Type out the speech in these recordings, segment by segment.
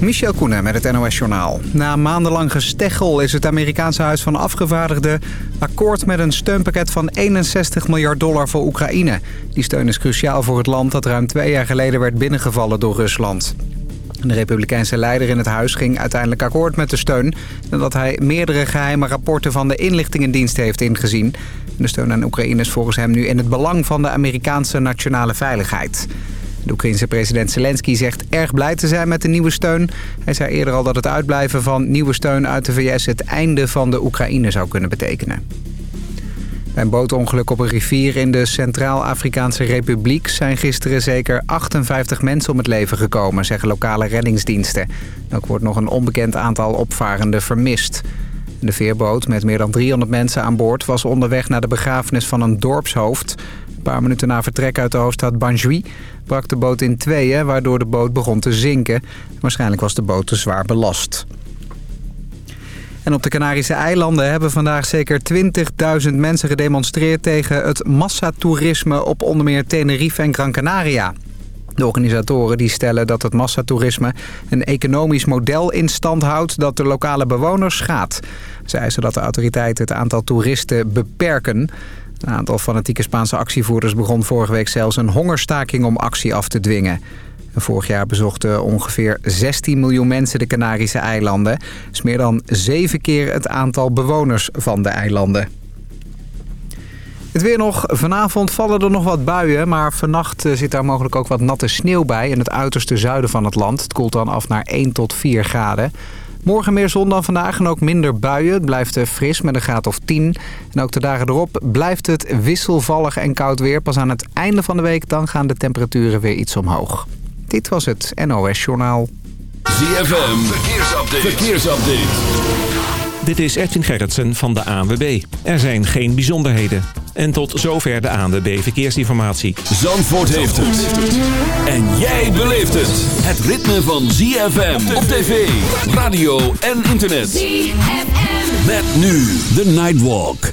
Michel Koenen met het NOS-journaal. Na maandenlang gesteggel is het Amerikaanse Huis van Afgevaardigden... akkoord met een steunpakket van 61 miljard dollar voor Oekraïne. Die steun is cruciaal voor het land dat ruim twee jaar geleden werd binnengevallen door Rusland. De republikeinse leider in het huis ging uiteindelijk akkoord met de steun... nadat hij meerdere geheime rapporten van de inlichtingendienst heeft ingezien. De steun aan Oekraïne is volgens hem nu in het belang van de Amerikaanse nationale veiligheid. De Oekraïnse president Zelensky zegt erg blij te zijn met de nieuwe steun. Hij zei eerder al dat het uitblijven van nieuwe steun uit de VS... het einde van de Oekraïne zou kunnen betekenen. Bij een bootongeluk op een rivier in de Centraal-Afrikaanse Republiek... zijn gisteren zeker 58 mensen om het leven gekomen, zeggen lokale reddingsdiensten. Ook wordt nog een onbekend aantal opvarenden vermist. De veerboot met meer dan 300 mensen aan boord was onderweg naar de begrafenis van een dorpshoofd. Een paar minuten na vertrek uit de hoofdstad Banjui brak de boot in tweeën... waardoor de boot begon te zinken. Waarschijnlijk was de boot te zwaar belast. En op de Canarische eilanden hebben vandaag zeker 20.000 mensen gedemonstreerd... tegen het massatoerisme op onder meer Tenerife en Gran Canaria. De organisatoren die stellen dat het massatoerisme een economisch model in stand houdt dat de lokale bewoners schaadt. Ze eisen dat de autoriteiten het aantal toeristen beperken. Een aantal fanatieke Spaanse actievoerders begon vorige week zelfs een hongerstaking om actie af te dwingen. Vorig jaar bezochten ongeveer 16 miljoen mensen de Canarische eilanden. Dat is meer dan zeven keer het aantal bewoners van de eilanden. Het weer nog. Vanavond vallen er nog wat buien, maar vannacht eh, zit daar mogelijk ook wat natte sneeuw bij in het uiterste zuiden van het land. Het koelt dan af naar 1 tot 4 graden. Morgen meer zon dan vandaag en ook minder buien. Het blijft fris met een graad of 10. En ook de dagen erop blijft het wisselvallig en koud weer. Pas aan het einde van de week dan gaan de temperaturen weer iets omhoog. Dit was het NOS Journaal. ZFM, verkeersupdate. verkeersupdate. Dit is Edwin Gerritsen van de ANWB. Er zijn geen bijzonderheden. En tot zover de ANWB Verkeersinformatie. Zandvoort heeft het. En jij beleeft het. Het ritme van ZFM op tv, radio en internet. ZFM. Met nu de Nightwalk.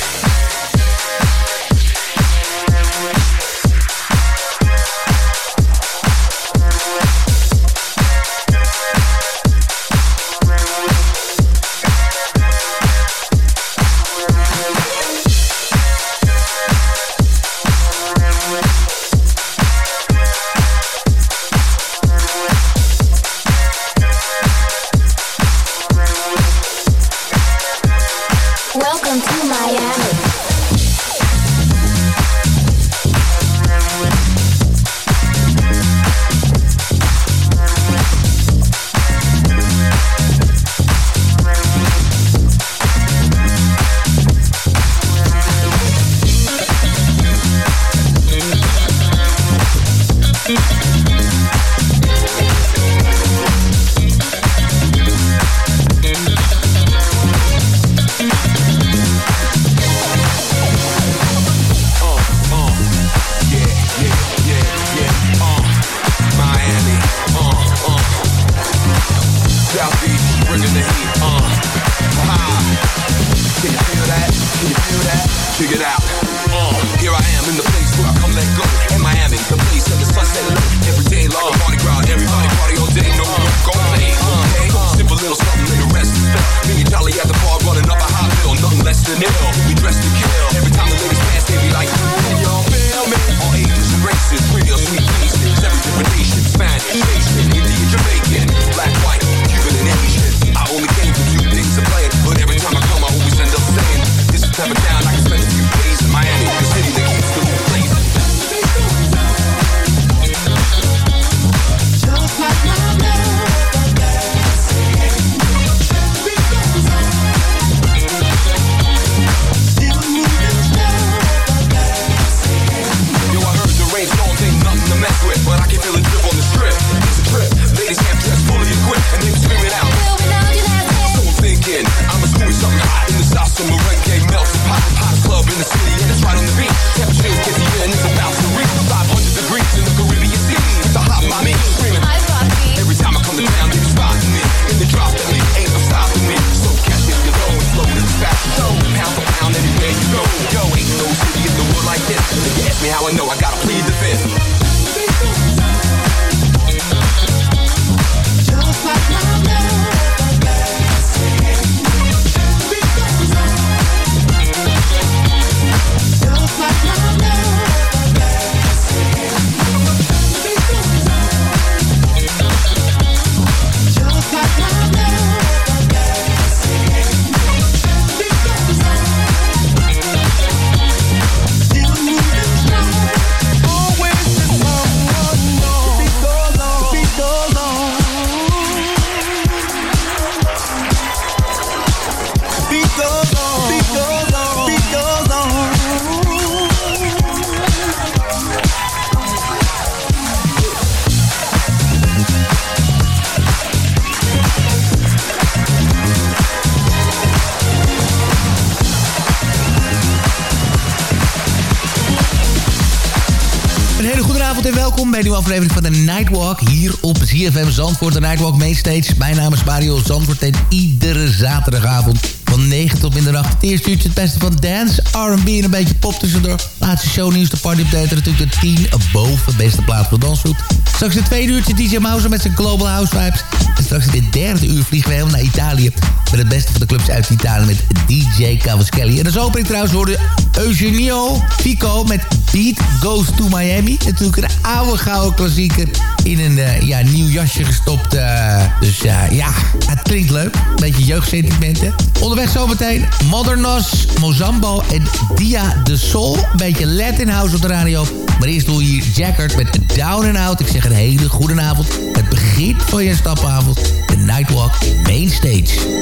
Aflevering van de Nightwalk. Hier op ZFM Zandvoort, de Nightwalk Mainstage. Mijn naam is Mario Zandvoort en iedere zaterdagavond van 9 tot middernacht. Het eerste uurtje het beste van dance, R&B en een beetje pop tussendoor. Laatste shownieuws, de party update natuurlijk de 10 boven. Beste plaats voor dansgroep. Straks het tweede uurtje DJ Mouse met zijn Global House Vibes. En straks in het derde uur vliegen we helemaal naar Italië. Met het beste van de clubs uit Italië met DJ Cavaschelli. En als opening trouwens hoorde Eugenio Pico met Beat Goes to Miami. Natuurlijk een oude gouden klassieker in een uh, ja, nieuw jasje gestopt. Uh, dus uh, ja, het klinkt leuk. Beetje jeugdsentimenten. Onderweg zometeen Modernos, Mozambo en Dia de Sol. Beetje Latin House op de radio. Maar eerst doe je hier Jackert met Down and Out. Ik zeg een hele goede avond. Het begin van je stapavond. De Nightwalk Mainstage.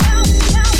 Traz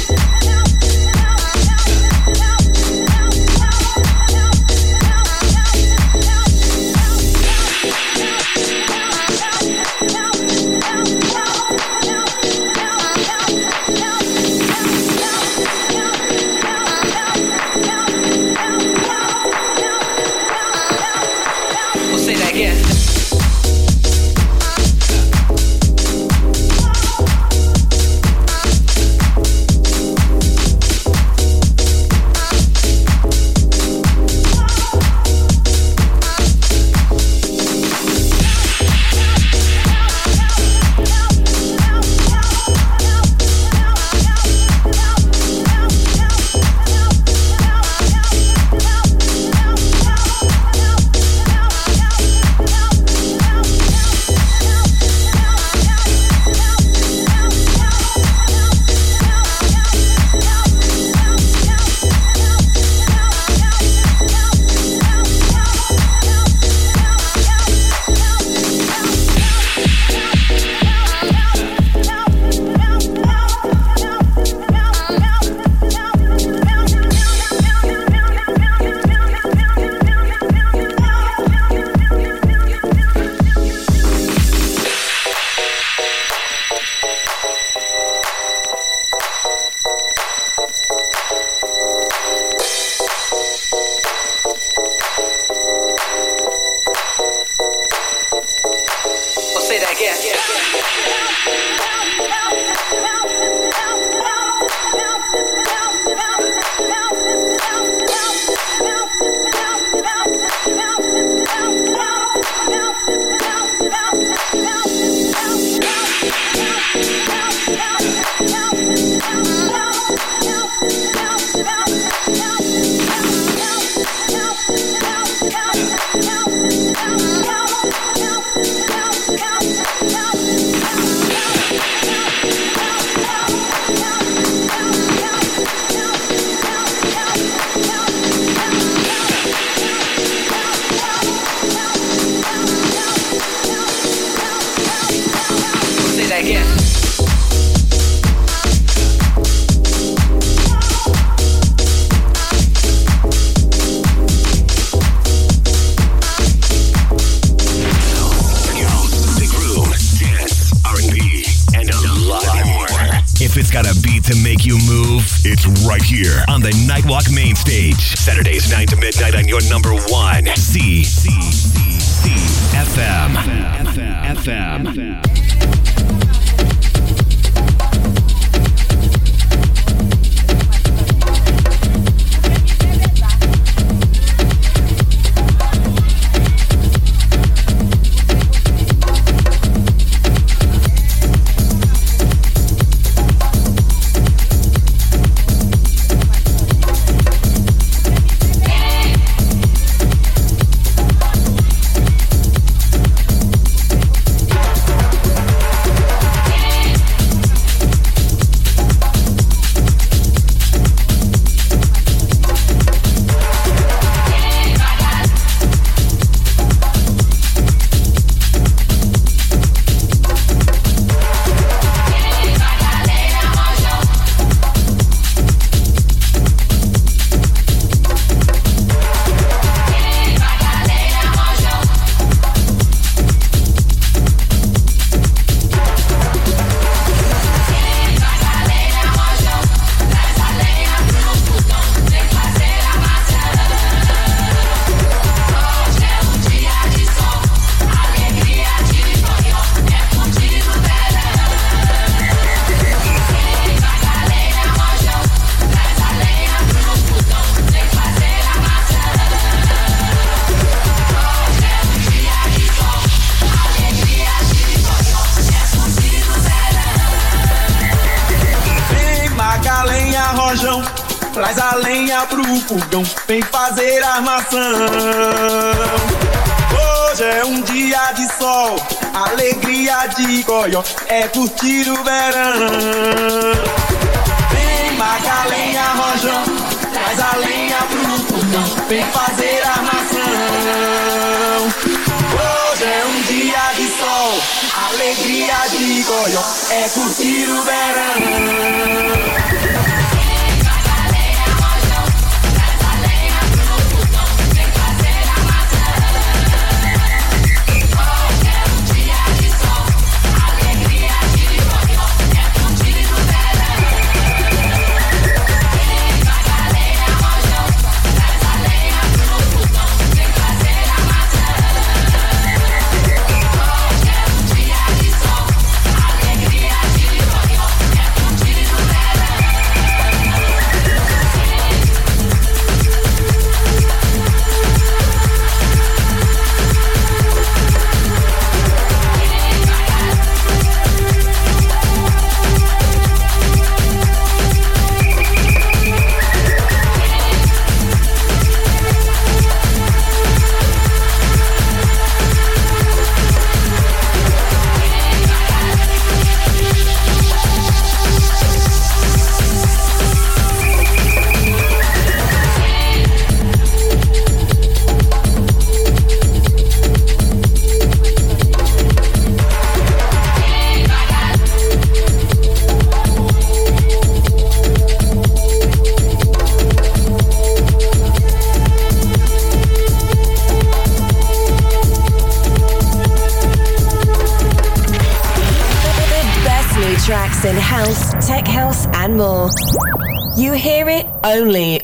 de goió, é curtir o verão. Vem Magalenha Rojão, traz a lenha pro fogão, vem fazer armação. Hoje é um dia de sol, alegria de goió, é curtir o verão.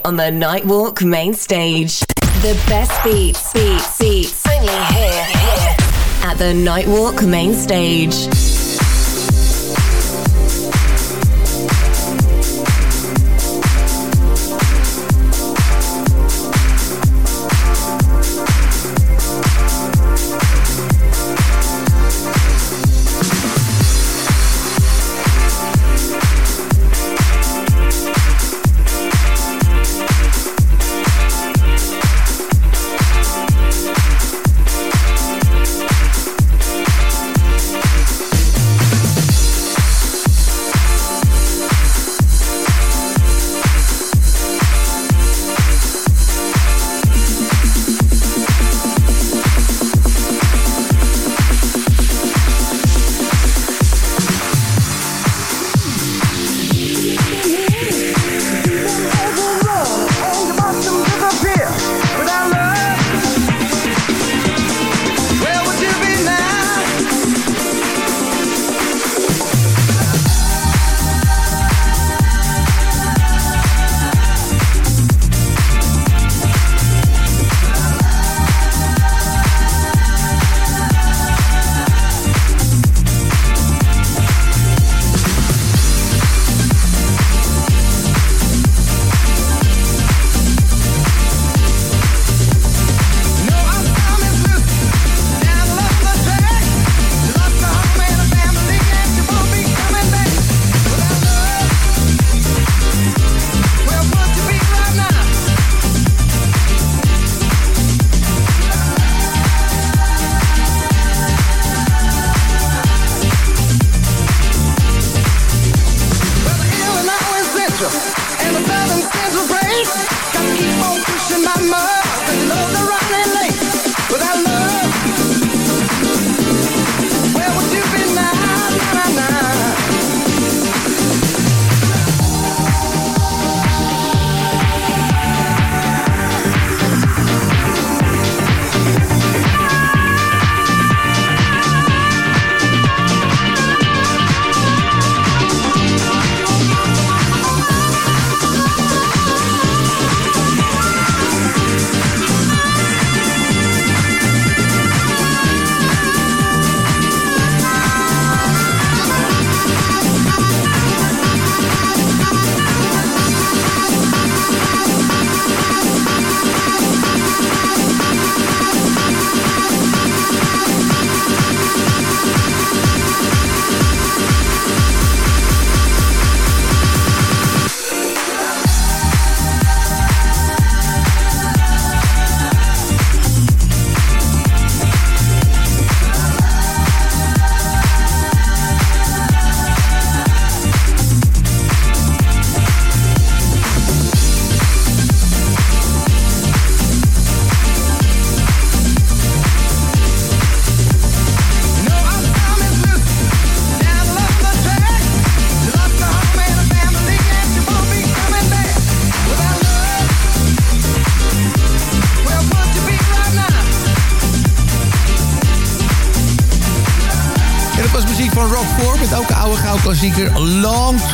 On the Nightwalk main stage. The best beats, beats, beats, only here, here at the Nightwalk main stage.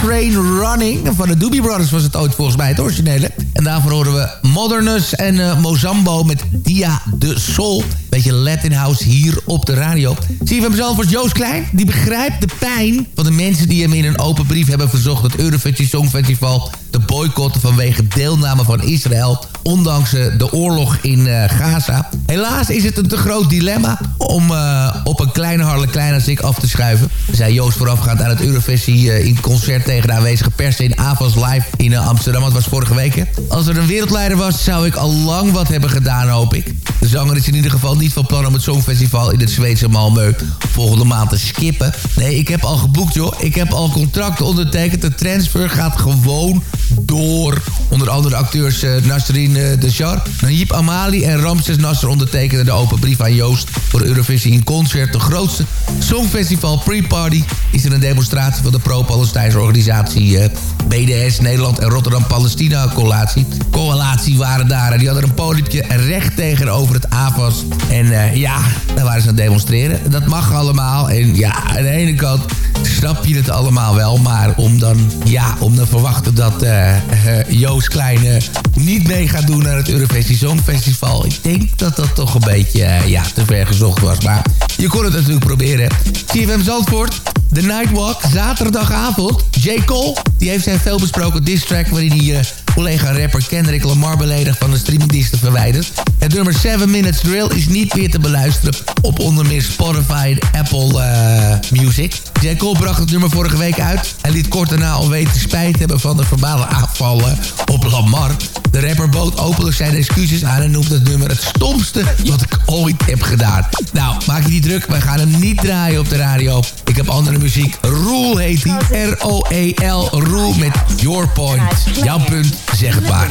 Train Running. Van de Doobie Brothers was het ooit volgens mij het originele. En daarvoor horen we Modernus en uh, Mozambo met Dia de Sol. Beetje Latin House hier op de radio. Zie je van mezelf als Joost Klein? Die begrijpt de pijn van de mensen die hem in een open brief hebben verzocht... het Eurovisie Songfestival te boycotten vanwege deelname van Israël... ondanks uh, de oorlog in uh, Gaza. Helaas is het een te groot dilemma om uh, op een kleine harleklein als ik af te schuiven. Zei Joost voorafgaand aan het Eurovisie in concert tegen de aanwezige pers in Avas Live in Amsterdam. Het was vorige week. Als er een wereldleider was, zou ik al lang wat hebben gedaan, hoop ik. Zanger is in ieder geval niet van plan om het Songfestival in het Zweedse Malmö volgende maand te skippen. Nee, ik heb al geboekt, joh. Ik heb al contracten ondertekend. De transfer gaat gewoon door. Onder andere acteurs uh, Nasrin uh, Deschar, Najib Amali en Ramses Nasser ondertekenen de open brief aan Joost voor Eurovisie in Concert. De grootste Songfestival pre-party is er een demonstratie van de pro-Palestijnse organisatie uh, BDS Nederland en Rotterdam-Palestina coalitie. Coalitie waren daar die hadden een podiumje recht tegenover het AFAS. En ja, daar waren ze aan het demonstreren. Dat mag allemaal. En ja, aan de ene kant snap je het allemaal wel. Maar om dan, ja, om dan verwachten dat uh, uh, Joost Kleine niet mee gaat doen naar het Eurovisie Songfestival. Ik denk dat dat toch een beetje, uh, ja, te ver gezocht was. Maar je kon het natuurlijk proberen. CFM Zandvoort, The Nightwalk, zaterdagavond. J. Cole, die heeft zijn veelbesproken diss track waarin hij collega-rapper Kendrick Lamar beledigd van de streamingdiensten verwijderd. Het nummer 7 Minutes Drill is niet meer te beluisteren op onder meer Spotify Apple Music. J. Cole bracht het nummer vorige week uit. Hij liet kort daarna al weten spijt hebben van de verbale aanvallen op Lamar. De rapper bood openlijk zijn excuses aan en noemt het nummer het stomste wat ik ooit heb gedaan. Nou, maak je die druk, wij gaan hem niet draaien op de radio. Ik heb andere muziek. Rule heet die. R-O-E-L. Rule met Your Point. Jouw punt, zeg het maar.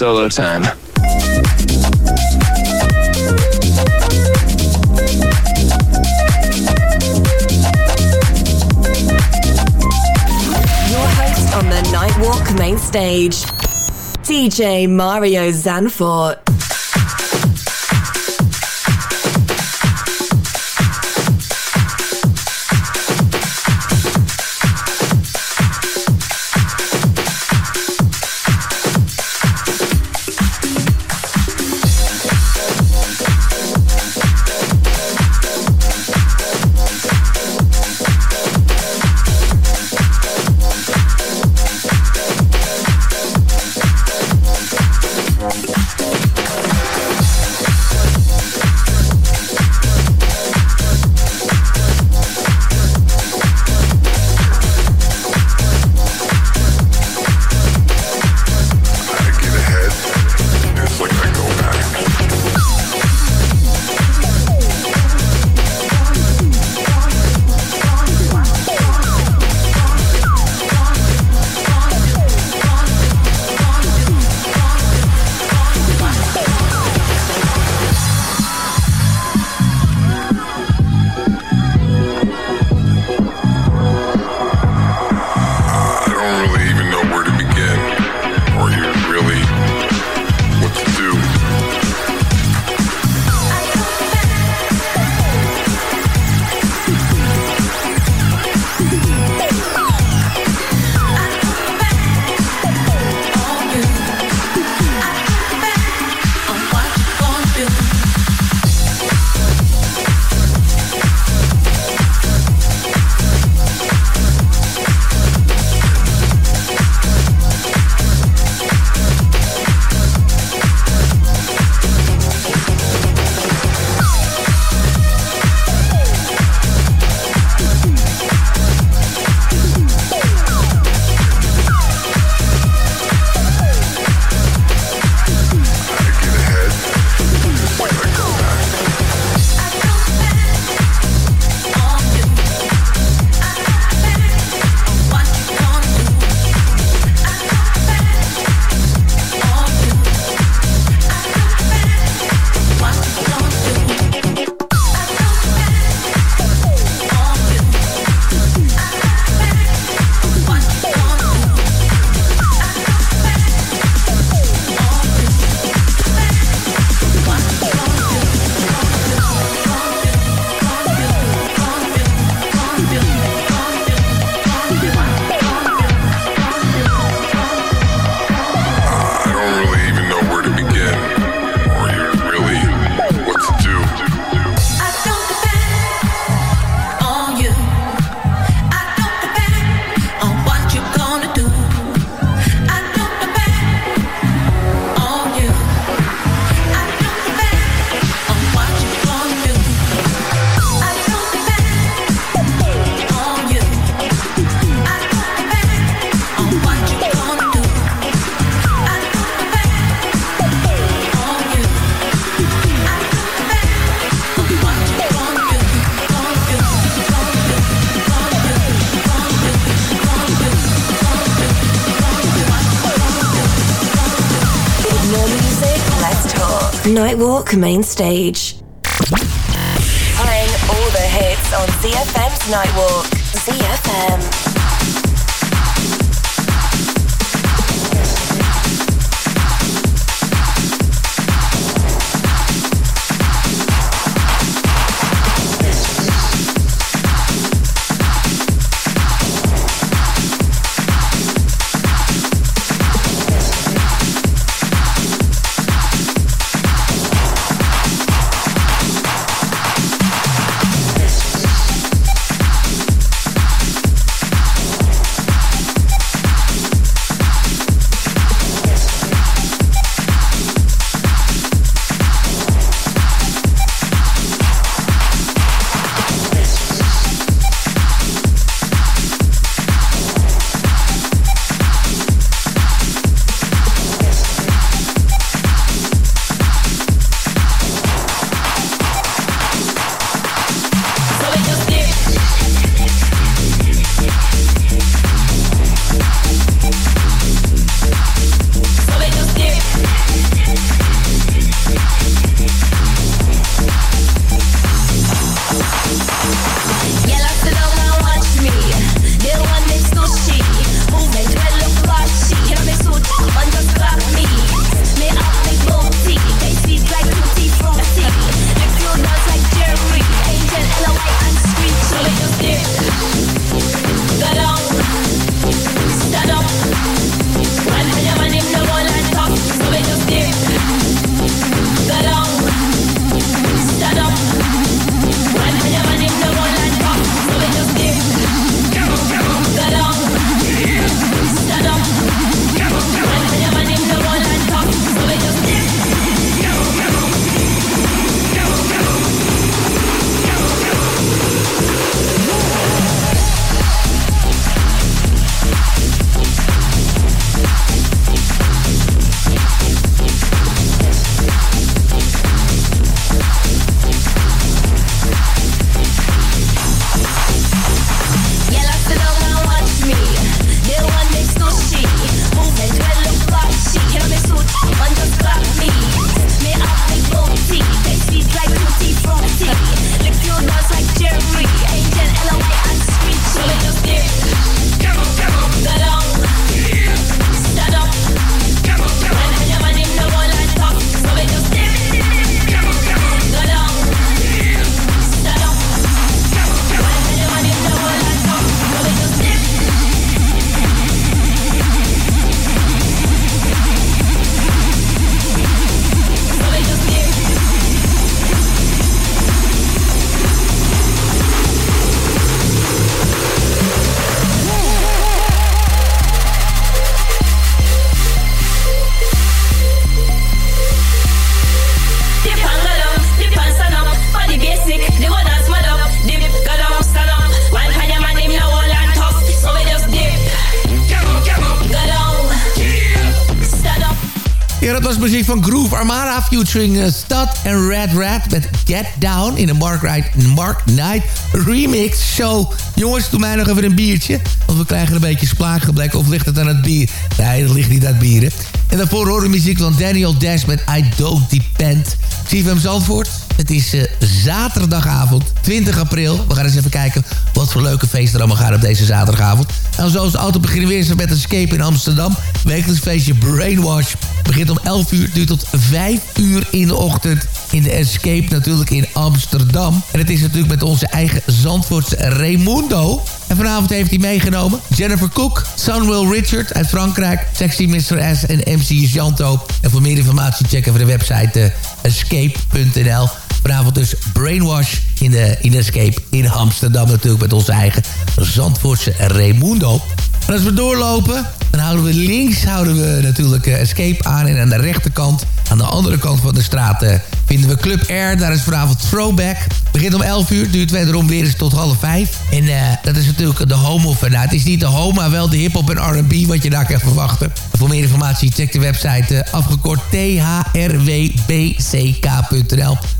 Solo time. On the Nightwalk main stage, DJ Mario Zanfort. Nightwalk Main Stage. Playing all the hits on ZFM's Nightwalk. ZFM. Van Groove Armada featuring uh, Stud en Red Rat met Get Down in een Mark, Mark Knight remix. Zo, jongens, doe mij nog even een biertje. Want we krijgen een beetje splaakgeblek. Of ligt het aan het bier? Nee, dat ligt niet aan het bieren. En daarvoor horen muziek van Daniel Dash met I Don't Depend. CFM Zandvoort. Het is uh, zaterdagavond, 20 april. We gaan eens even kijken wat voor leuke feesten er allemaal gaan op deze zaterdagavond. En zoals de auto beginnen we eerst met Escape in Amsterdam. Wekelijks feestje Brainwash begint om 11 uur, duurt tot 5 uur in de ochtend in de Escape natuurlijk in Amsterdam. En het is natuurlijk met onze eigen Zandvoortse Raimundo. En vanavond heeft hij meegenomen Jennifer Cook, Sunwell Richard uit Frankrijk, Sexy Mr. S en MC Janto. En voor meer informatie checken we de website uh, escape.nl. Vanavond dus Brainwash in de, in de Escape in Amsterdam natuurlijk met onze eigen Zandvoortse Raimundo. En als we doorlopen, dan houden we links houden we natuurlijk uh, Escape aan. En aan de rechterkant, aan de andere kant van de straat... Uh, vinden we Club Air. Daar is vanavond Throwback. Begint om 11 uur, duurt wederom weer eens tot half 5. En uh, dat is natuurlijk de home of... Nou, het is niet de home, maar wel de hip-hop en R&B... wat je daar kan verwachten. voor meer informatie check de website afgekort thrwbck.nl.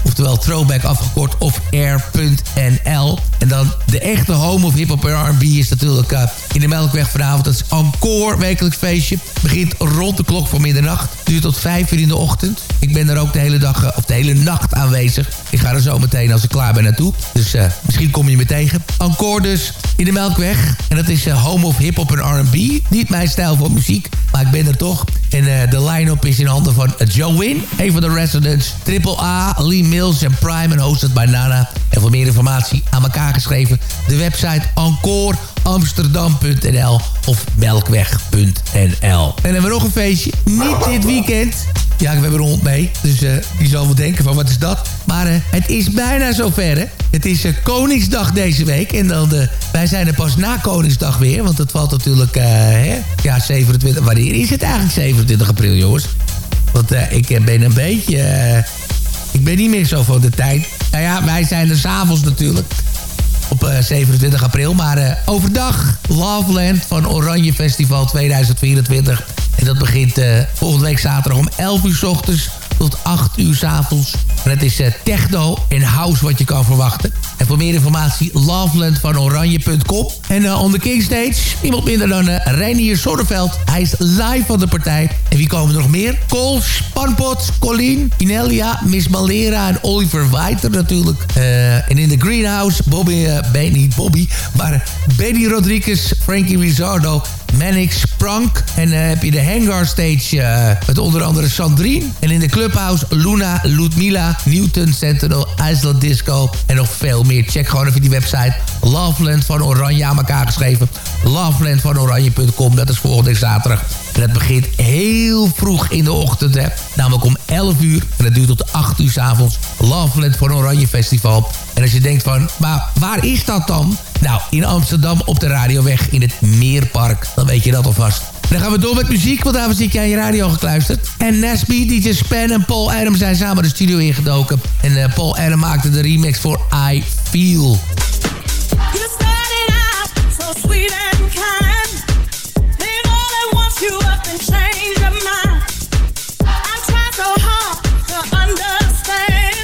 Oftewel Throwback afgekort of air.nl. En dan de echte home of hip-hop en R&B is natuurlijk in de Melkweg vanavond. Dat is Encore, wekelijks feestje. Begint rond de klok van middernacht. Duurt tot 5 uur in de ochtend. Ik ben er ook de hele dag, of de hele nacht aanwezig. Ik ga er zo meteen als ik klaar ben naartoe. Dus uh, misschien kom je me tegen. Encore dus in de Melkweg. En dat is uh, home of hip-hop en R&B. Niet mijn stijl van muziek, maar ik ben er toch. En de line-up is in handen van Joe Win. Een van de residents. Triple A, Lee Mills en Prime en hosted by Nana. En voor meer informatie aan elkaar geschreven. De website encoreamsterdam.nl of melkweg.nl. En hebben we nog een feestje. Niet dit weekend. Ja, we hebben een hond mee. Dus uh, die zal wel denken van wat is dat? Maar uh, het is bijna zover hè. Het is uh, Koningsdag deze week. En dan de, wij zijn er pas na Koningsdag weer. Want dat valt natuurlijk, hè? Ja, 27. Wanneer is het eigenlijk 27 april, jongens? Want ik ben een beetje... ik ben niet meer zo van de tijd. Nou ja, wij zijn er s'avonds natuurlijk op uh, 27 april. Maar uh, overdag Loveland van Oranje Festival 2024. En dat begint uh, volgende week zaterdag om 11 uur s ochtends tot 8 uur s avonds. En het is uh, techno en house wat je kan verwachten. En voor meer informatie Loveland van Oranje.com. En uh, on the King Stage, niemand minder dan uh, Reinier Zonneveld. Hij is live van de partij. En wie komen er nog meer? Cole, Spanpot, Colleen, Inelia, Miss Malera en Oliver Weiter natuurlijk. en in de Greenhouse, Bobby, ben, niet Bobby, maar Benny Rodriguez, Frankie Rizzardo, Manix, Prank. En dan heb je de Hangar Stage uh, met onder andere Sandrine. En in de Clubhouse Luna, Ludmila, Newton, Sentinel, Iceland Disco en nog veel meer. Check gewoon even die website Loveland van Oranje aan elkaar geschreven. Lovelandvanoranje.com, dat is volgende zaterdag. En het begint heel vroeg in de ochtend, hè. Namelijk om 11 uur. En dat duurt tot 8 uur s avonds. Loveland van Oranje Festival. En als je denkt van, maar waar is dat dan? Nou, in Amsterdam op de Radioweg in het Meerpark. Dan weet je dat alvast. Dan gaan we door met muziek, want daarvoor zit jij aan je radio gekluisterd. En Nesby, DJ Span en Paul Adam zijn samen de studio ingedoken. En uh, Paul Adam maakte de remix voor I Feel. Change your mind. I try so hard to understand.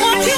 What you.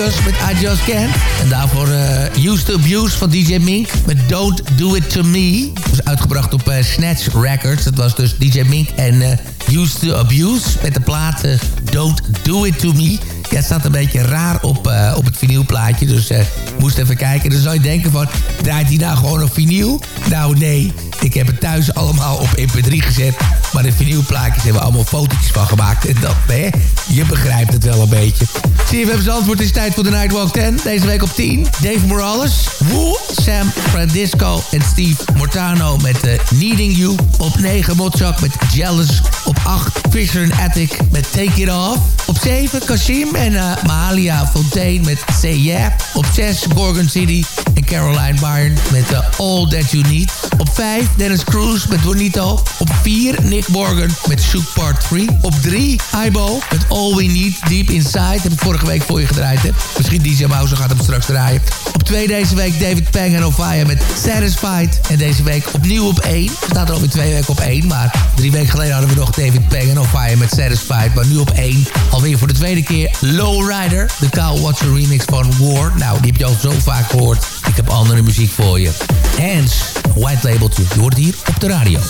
Met I Just. En daarvoor uh, Used to Abuse van DJ Mink met Don't Do It To Me. Dat was uitgebracht op uh, Snatch Records. Dat was dus DJ Mink en uh, Used to Abuse met de plaat Don't Do It To Me. Ja, het staat een beetje raar op, uh, op het vinylplaatje. Dus uh, moest even kijken. Dan zou je denken van, draait hij nou gewoon op vinyl? Nou nee, ik heb het thuis allemaal op mp3 gezet. Maar de vinylplaatjes hebben we allemaal fotootjes van gemaakt. En dat, hè, je begrijpt het wel een beetje. CFM's antwoord is tijd voor de Nightwalk 10. Deze week op 10. Dave Morales, Woo, Sam Francisco en Steve Mortano met uh, Needing You. Op 9 Motzak met Jealous. Op 8 Fisher and Attic met Take It Off. Op 7 Kashim en uh, Mahalia Fontaine met Say Yeah. Op 6 Gorgon City Caroline Byrne met uh, All That You Need. Op 5 Dennis Cruz met Bonito. Op 4 Nick Morgan met Shoot Part 3. Op 3 Ibo met All We Need Deep Inside. Heb ik vorige week voor je gedraaid. Hè? Misschien DJ Mouse gaat hem straks draaien. Op 2 deze week David Peng en Ovaya met Satisfied. En deze week opnieuw op 1. We staat er alweer twee weken op 1. Maar drie weken geleden hadden we nog David Peng en Ovaya met Satisfied. Maar nu op 1. Alweer voor de tweede keer Lowrider. De Kyle Watcher remix van War. Nou, die heb je al zo vaak gehoord. Heb andere muziek voor je. Hands, white labeltje. Je hoort hier op de radio.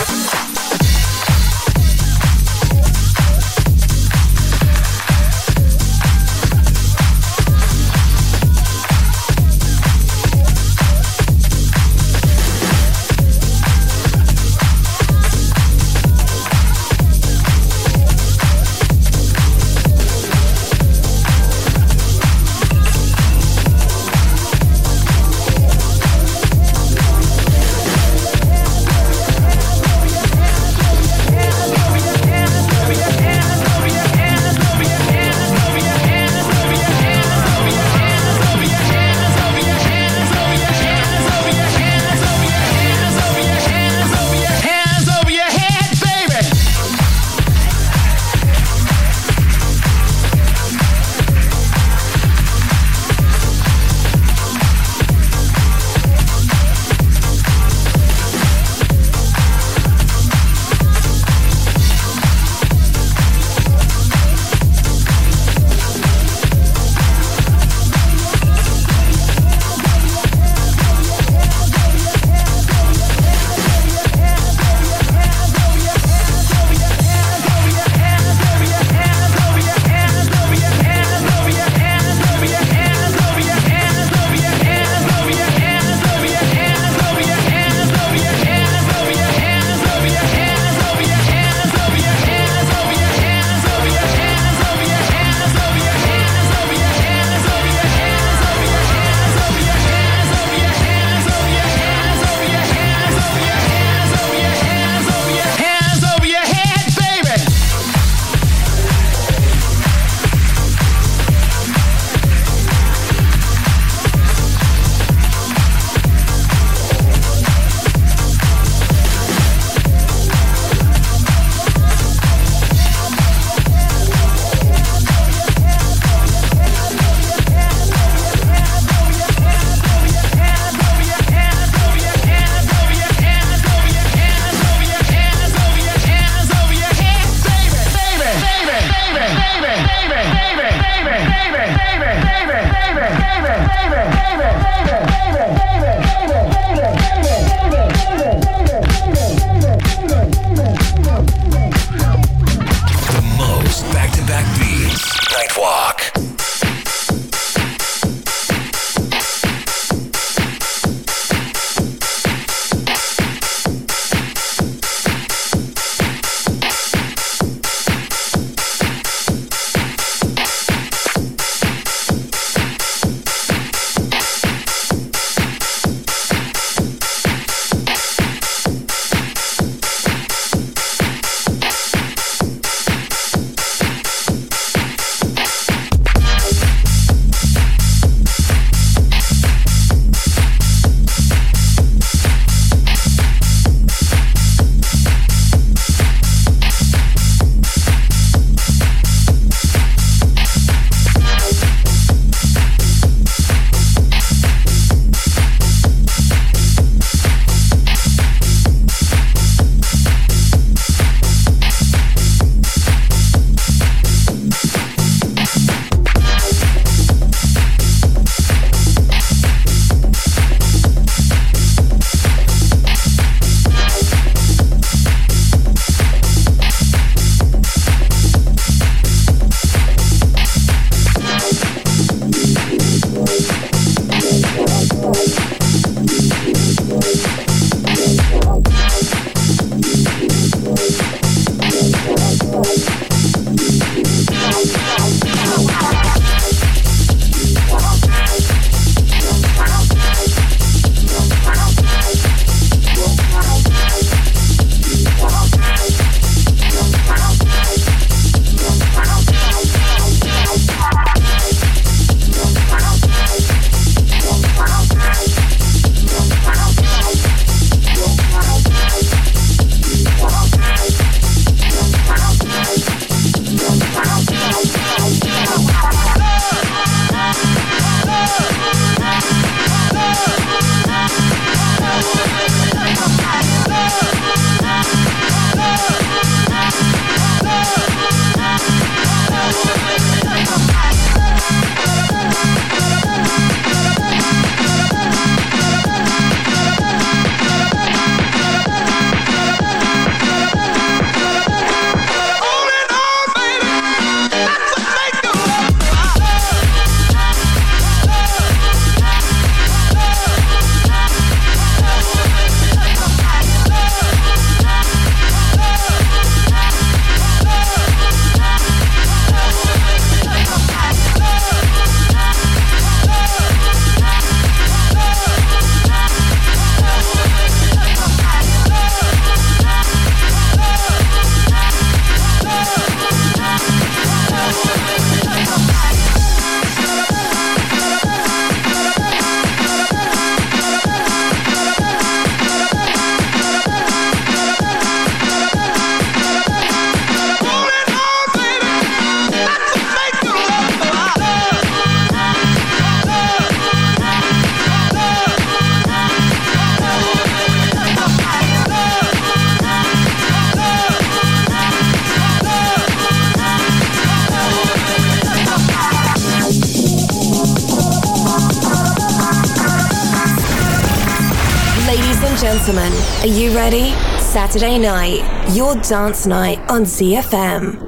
Saturday night, your dance night on ZFM.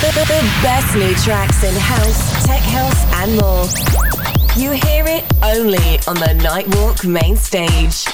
The, best new tracks in house, tech house, and more. You hear it only on the Nightwalk main stage.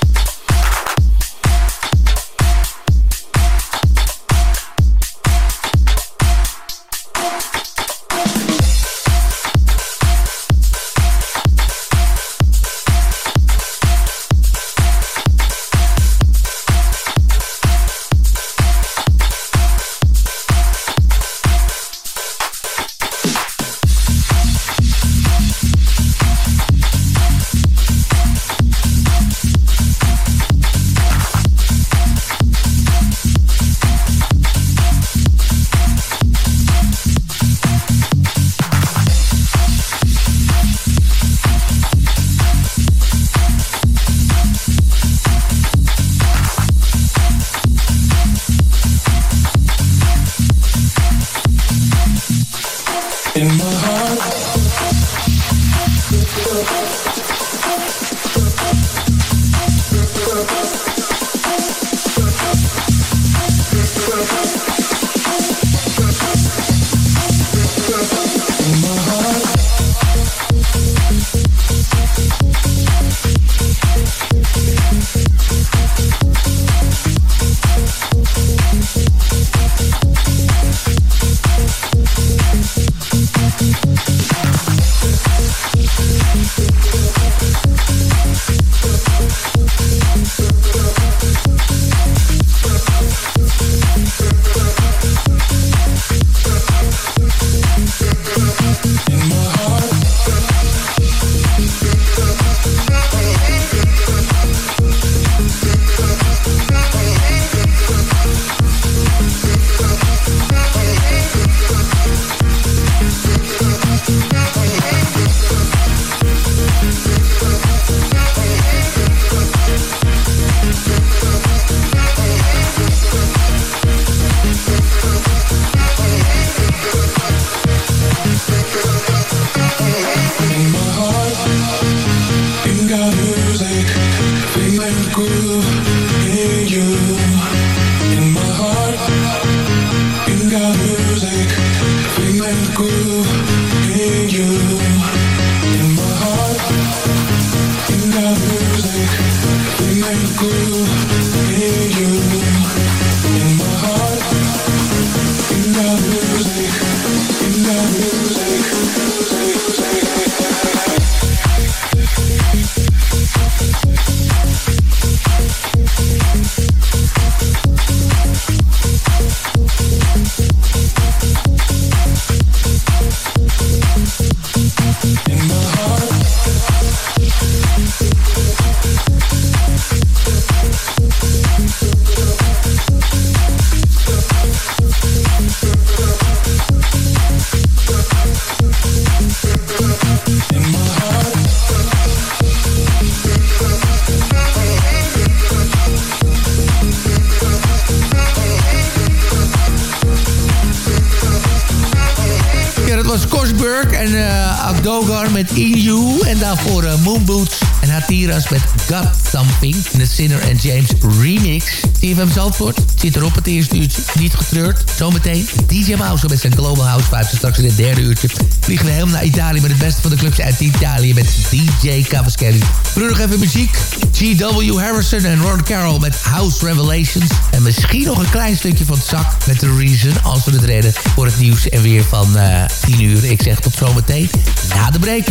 Met Got Something. En de Sinner and James remix. CFM Zandvoort zit erop het eerste uurtje. Niet getreurd. Zometeen DJ Mouse met zijn Global House Vibes. straks in het derde uurtje vliegen we helemaal naar Italië... met het beste van de clubs uit Italië met DJ Cavaschelli. Vroeger nog even muziek. G.W. Harrison en Ron Carroll met House Revelations. En misschien nog een klein stukje van het zak met The Reason... als we het redden voor het nieuws en weer van uh, eh, 10 uur. Ik zeg tot zometeen na de break.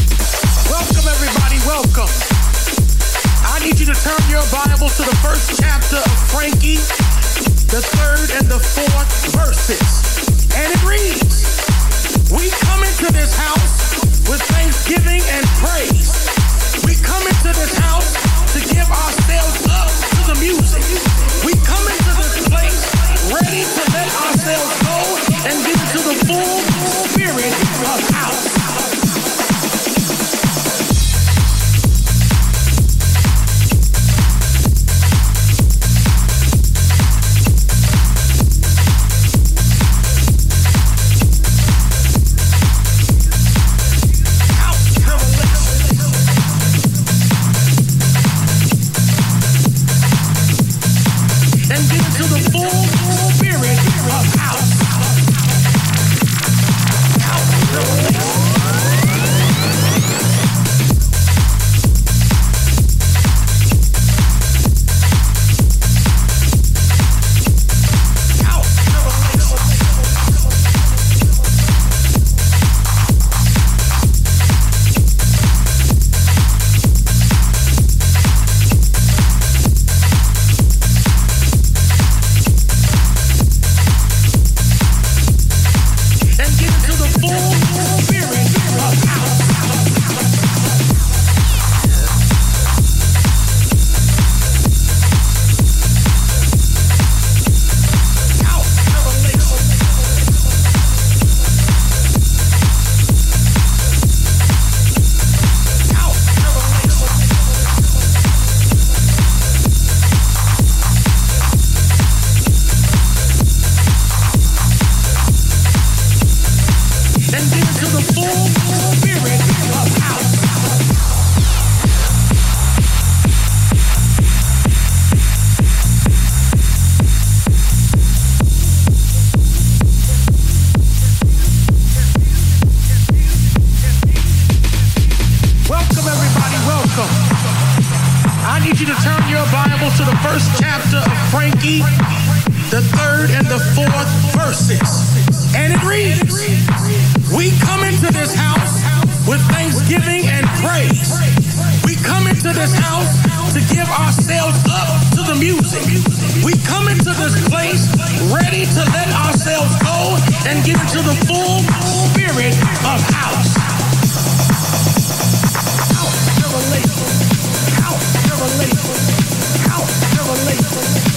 Welcome everybody, welcome. Need you to turn your Bibles to the first chapter of Frankie, the third and the fourth verses. And it reads, We come into this house with thanksgiving and praise. We come into this house to give ourselves up to the music. We come into this place ready to let ourselves go and get into the full spirit of house. The third and the fourth verses. And it reads We come into this house with thanksgiving and praise. We come into this house to give ourselves up to the music. We come into this place ready to let ourselves go and give it to the full spirit of house. House, house, house, house